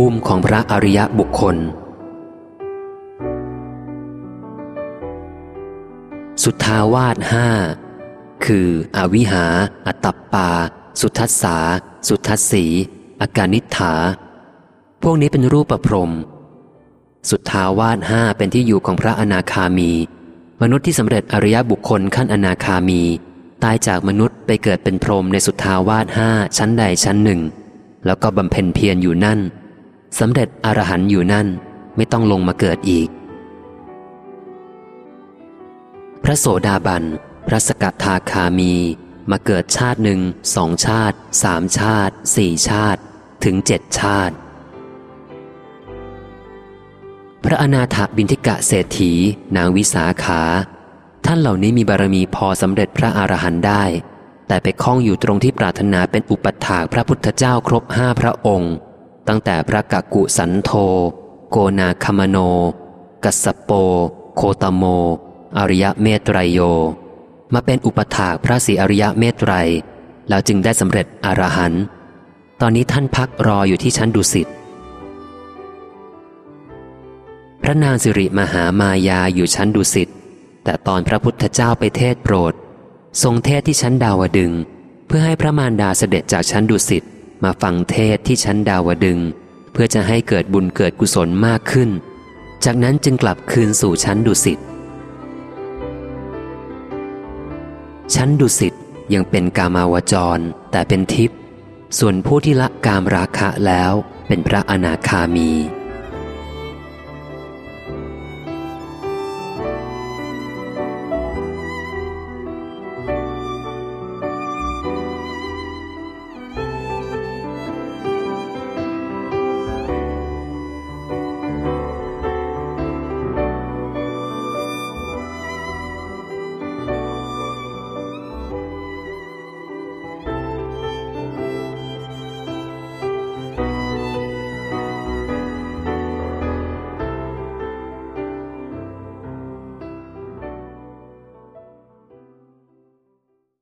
ภูมิของพระอริยบุคคล สุทธาวาสห้าคืออวิหา อัตตปา สุทัสสา สุทัสสีอาการนิฐา พวกนี้เป็นรูปประพรม สุทธาวาสห้าเป็นที่อยู่ของพระอนาคามี มนุษย์ที่สำเร็จอริยบุคคลขั้นอนาคามี ตายจากมนุษย์ไปเกิดเป็นพรหมในสุทธาวาสห้าชั้นใดชั้นหนึ่งแล้วก็บำเพ็ญเพียรอยู่นั่น สำเร็จอรหันต์อยู่นั่นไม่ต้องลงมาเกิดอีก พระโสดาบัน พระสกทาคามี มาเกิดชาติหนึ่งสองชาติสามชาติสี่ชาติ ถึงเจ็ดชาติ พระอนาถบินทิกะเศรษฐี นางวิสาขา ท่านเหล่านี้มีบารมีพอสำเร็จพระอรหันต์ได้ แต่ไปคล้องอยู่ตรงที่ปรารถนาเป็นอุปถากพระพุทธเจ้าครบห้าพระองค์ ตั้งแต่พระกักกุสันโธโกนาคมโน กัสปโป โคตโม อริยเมตรยโย มาเป็นอุปถากพระศรีอริยเมตรัยแล้วจึงได้สำเร็จอรหันต์ตอนนี้ท่านพักรออยู่ที่ชั้นดุสิตพระนางสิริมหามายาอยู่ชั้นดุสิตแต่ตอนพระพุทธเจ้าไปเทศโปรด ทรงเทศที่ชั้นดาวดึง เพื่อให้พระมารดาเสด็จจากชั้นดุสิต มาฟังเทศที่ชั้นดาวดึง เพื่อจะให้เกิดบุญเกิดกุศลมากขึ้น จากนั้นจึงกลับคืนสู่ชั้นดุสิตชั้นดุสิตยังเป็นกามาวจร แต่เป็นทิพย์ส่วนผู้ที่ละกามราคะแล้วเป็นพระอนาคามี